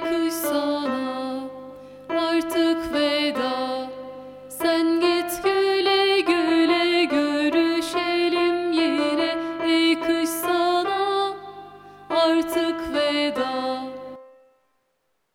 kış artık veda. Sen git güle güle görüşelim yine ey artık veda.